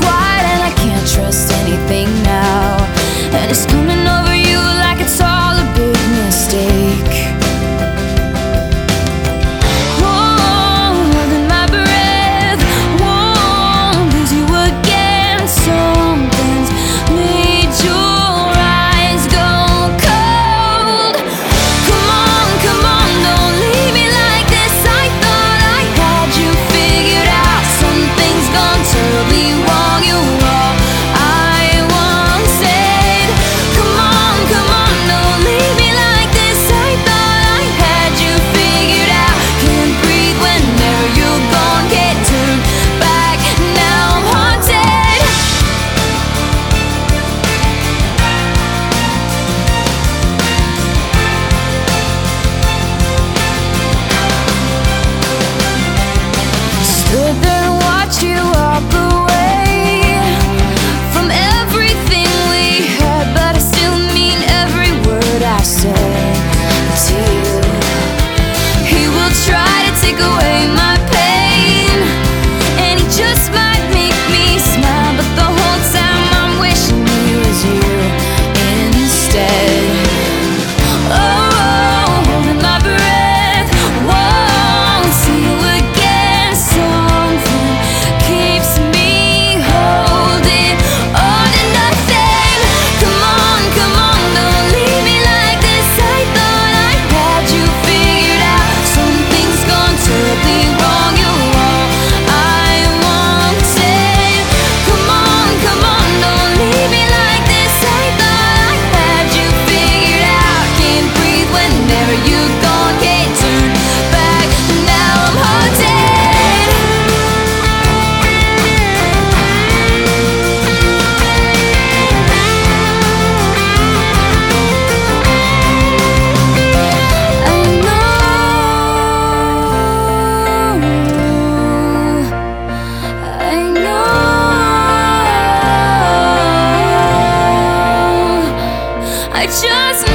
快 just